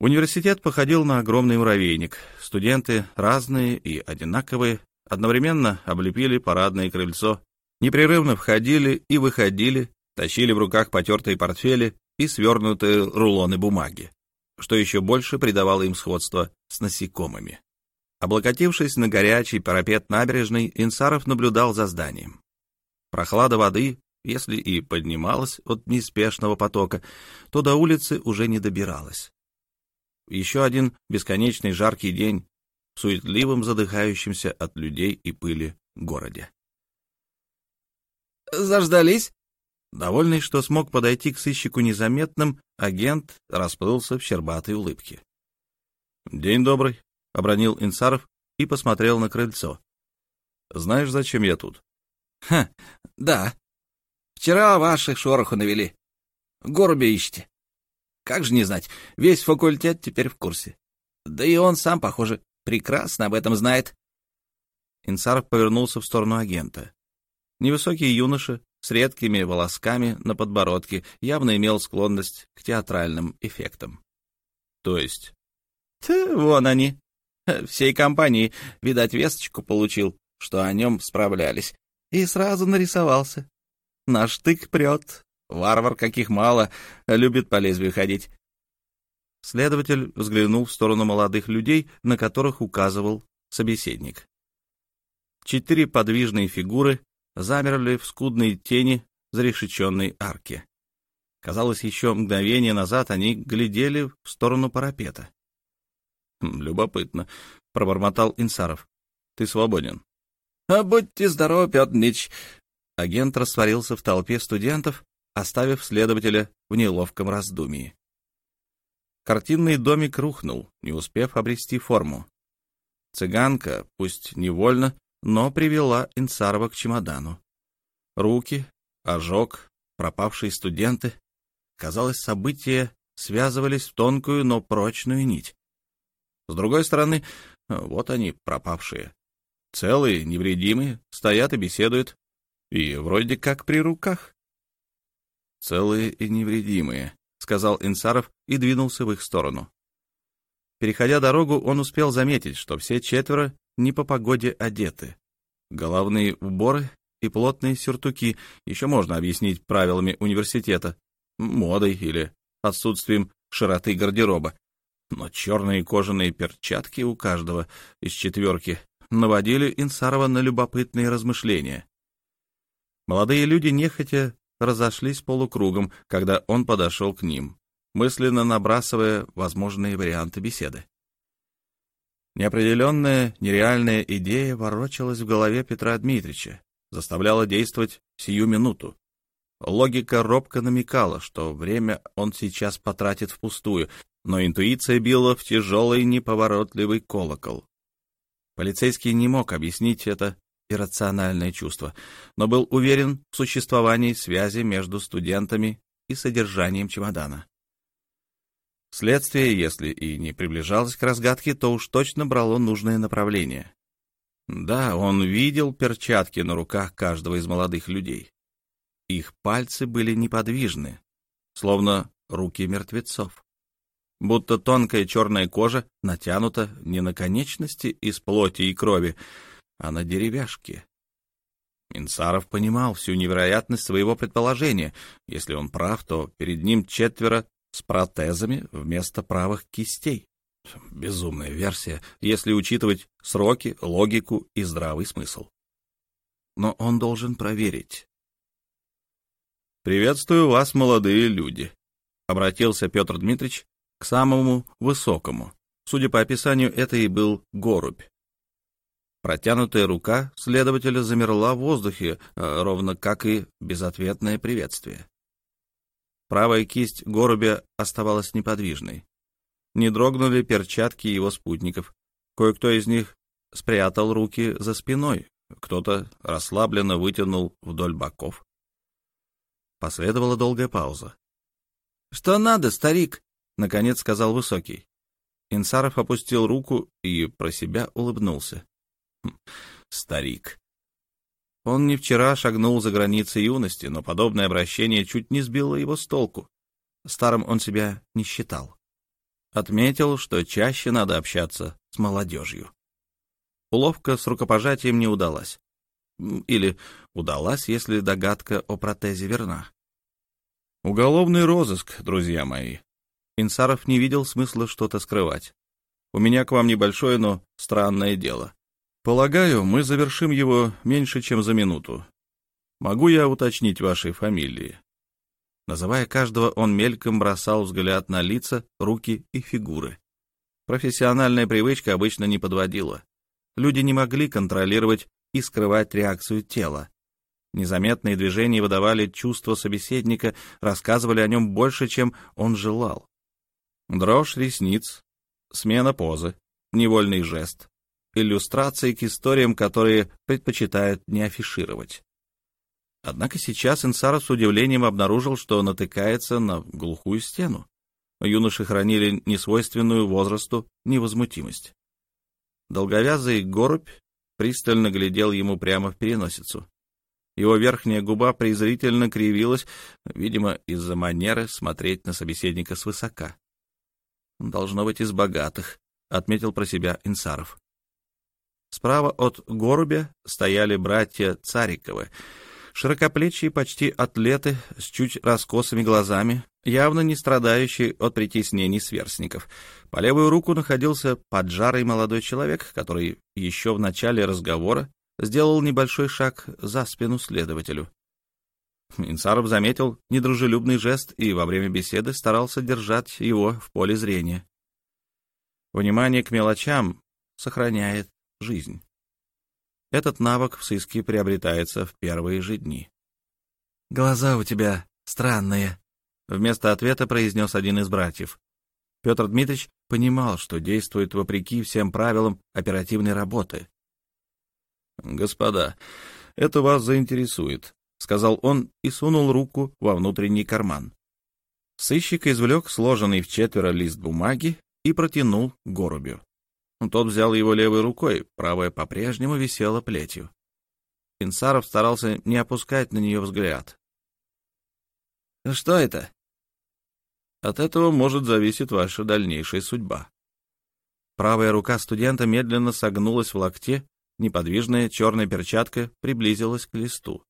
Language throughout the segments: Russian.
Университет походил на огромный муравейник. Студенты разные и одинаковые одновременно облепили парадное крыльцо, непрерывно входили и выходили, тащили в руках потертые портфели и свернутые рулоны бумаги, что еще больше придавало им сходство с насекомыми. Облокотившись на горячий парапет набережной, Инсаров наблюдал за зданием. Прохлада воды, если и поднималась от неспешного потока, то до улицы уже не добиралась. Еще один бесконечный жаркий день в суетливом задыхающемся от людей и пыли городе. «Заждались?» Довольный, что смог подойти к сыщику незаметным, агент расплылся в щербатой улыбке. «День добрый», — обронил Инсаров и посмотрел на крыльцо. «Знаешь, зачем я тут?» «Ха, да. Вчера ваших шороху навели. Горубя ищете. Как же не знать, весь факультет теперь в курсе. Да и он сам, похоже, прекрасно об этом знает». Инсаров повернулся в сторону агента. Невысокий юноша с редкими волосками на подбородке явно имел склонность к театральным эффектам. То есть... Ты, вон они. Всей компании, видать, весточку получил, что о нем справлялись, и сразу нарисовался. Наш тык прет. Варвар, каких мало, любит по лезвию ходить. Следователь взглянул в сторону молодых людей, на которых указывал собеседник. Четыре подвижные фигуры замерли в скудной тени зарешеченной арки. Казалось, еще мгновение назад они глядели в сторону парапета. «Хм, «Любопытно», — пробормотал Инсаров. «Ты свободен». «А будьте здоровы, Петр Ильич». Агент растворился в толпе студентов, оставив следователя в неловком раздумии. Картинный домик рухнул, не успев обрести форму. Цыганка, пусть невольно, но привела Инсарова к чемодану. Руки, ожог, пропавшие студенты. Казалось, события связывались в тонкую, но прочную нить. С другой стороны, вот они, пропавшие. Целые, невредимые, стоят и беседуют. И вроде как при руках. «Целые и невредимые», — сказал Инсаров и двинулся в их сторону. Переходя дорогу, он успел заметить, что все четверо не по погоде одеты. Головные уборы и плотные сюртуки еще можно объяснить правилами университета, модой или отсутствием широты гардероба. Но черные кожаные перчатки у каждого из четверки наводили Инсарова на любопытные размышления. Молодые люди нехотя разошлись полукругом, когда он подошел к ним, мысленно набрасывая возможные варианты беседы. Неопределенная, нереальная идея ворочалась в голове Петра Дмитриевича, заставляла действовать сию минуту. Логика робко намекала, что время он сейчас потратит впустую, но интуиция била в тяжелый неповоротливый колокол. Полицейский не мог объяснить это иррациональное чувство, но был уверен в существовании связи между студентами и содержанием чемодана. Следствие, если и не приближалось к разгадке, то уж точно брало нужное направление. Да, он видел перчатки на руках каждого из молодых людей. Их пальцы были неподвижны, словно руки мертвецов. Будто тонкая черная кожа натянута не на конечности из плоти и крови, а на деревяшке. Инсаров понимал всю невероятность своего предположения. Если он прав, то перед ним четверо с протезами вместо правых кистей. Безумная версия, если учитывать сроки, логику и здравый смысл. Но он должен проверить. «Приветствую вас, молодые люди», — обратился Петр Дмитриевич к самому высокому. Судя по описанию, это и был горубь. Протянутая рука следователя замерла в воздухе, э, ровно как и безответное приветствие. Правая кисть Горубя оставалась неподвижной. Не дрогнули перчатки его спутников. Кое-кто из них спрятал руки за спиной, кто-то расслабленно вытянул вдоль боков. Последовала долгая пауза. — Что надо, старик? — наконец сказал Высокий. Инсаров опустил руку и про себя улыбнулся. Старик. Он не вчера шагнул за границы юности, но подобное обращение чуть не сбило его с толку. Старым он себя не считал. Отметил, что чаще надо общаться с молодежью. Уловка с рукопожатием не удалась. Или удалась, если догадка о протезе верна. Уголовный розыск, друзья мои. Инсаров не видел смысла что-то скрывать. У меня к вам небольшое, но странное дело. Полагаю, мы завершим его меньше, чем за минуту. Могу я уточнить ваши фамилии? Называя каждого, он мельком бросал взгляд на лица, руки и фигуры. Профессиональная привычка обычно не подводила. Люди не могли контролировать и скрывать реакцию тела. Незаметные движения выдавали чувства собеседника, рассказывали о нем больше, чем он желал. Дрожь ресниц, смена позы, невольный жест, иллюстрации к историям, которые предпочитают не афишировать. Однако сейчас Инсаров с удивлением обнаружил, что натыкается на глухую стену. Юноши хранили несвойственную возрасту невозмутимость. Долговязый горубь пристально глядел ему прямо в переносицу. Его верхняя губа презрительно кривилась, видимо, из-за манеры смотреть на собеседника свысока. «Должно быть из богатых», — отметил про себя Инсаров. Справа от Горубя стояли братья Цариковы, широкоплечие почти атлеты с чуть раскосыми глазами, явно не страдающие от притеснений сверстников. По левую руку находился поджарый молодой человек, который еще в начале разговора сделал небольшой шаг за спину следователю. Инсаров заметил недружелюбный жест и во время беседы старался держать его в поле зрения. Внимание к мелочам сохраняет жизнь. Этот навык в сыске приобретается в первые же дни. «Глаза у тебя странные», — вместо ответа произнес один из братьев. Петр Дмитриевич понимал, что действует вопреки всем правилам оперативной работы. «Господа, это вас заинтересует», — сказал он и сунул руку во внутренний карман. Сыщик извлек сложенный в четверо лист бумаги и протянул Горубю. Тот взял его левой рукой, правая по-прежнему висела плетью. Инсаров старался не опускать на нее взгляд. «Что это?» «От этого может зависеть ваша дальнейшая судьба». Правая рука студента медленно согнулась в локте, неподвижная черная перчатка приблизилась к листу.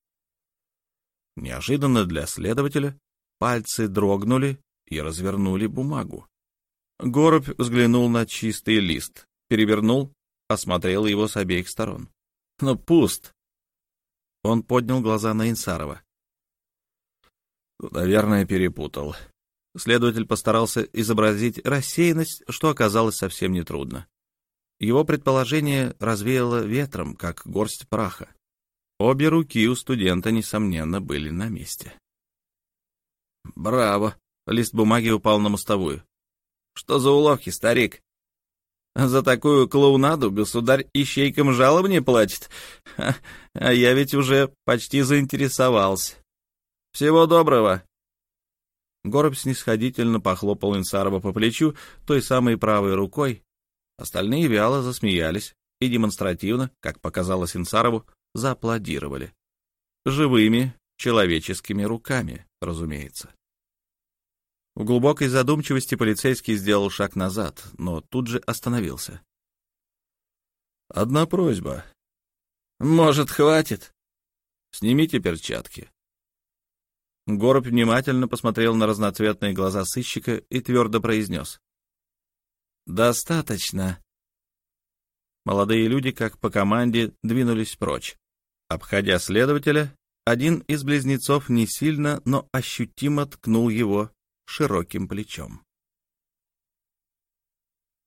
Неожиданно для следователя пальцы дрогнули и развернули бумагу. Горубь взглянул на чистый лист перевернул, осмотрел его с обеих сторон. Но пуст. Он поднял глаза на Инсарова. Наверное, перепутал. Следователь постарался изобразить рассеянность, что оказалось совсем нетрудно. Его предположение развеяло ветром, как горсть праха. Обе руки у студента, несомненно, были на месте. «Браво!» — лист бумаги упал на мостовую. «Что за уловки, старик?» За такую клоунаду государь ищейкам жалование платит. А я ведь уже почти заинтересовался. Всего доброго. Горб снисходительно похлопал Инсарова по плечу той самой правой рукой. Остальные вяло засмеялись и демонстративно, как показалось Инсарову, зааплодировали. Живыми человеческими руками, разумеется. В глубокой задумчивости полицейский сделал шаг назад, но тут же остановился. «Одна просьба. Может, хватит? Снимите перчатки». Горб внимательно посмотрел на разноцветные глаза сыщика и твердо произнес. «Достаточно». Молодые люди, как по команде, двинулись прочь. Обходя следователя, один из близнецов не сильно, но ощутимо ткнул его широким плечом.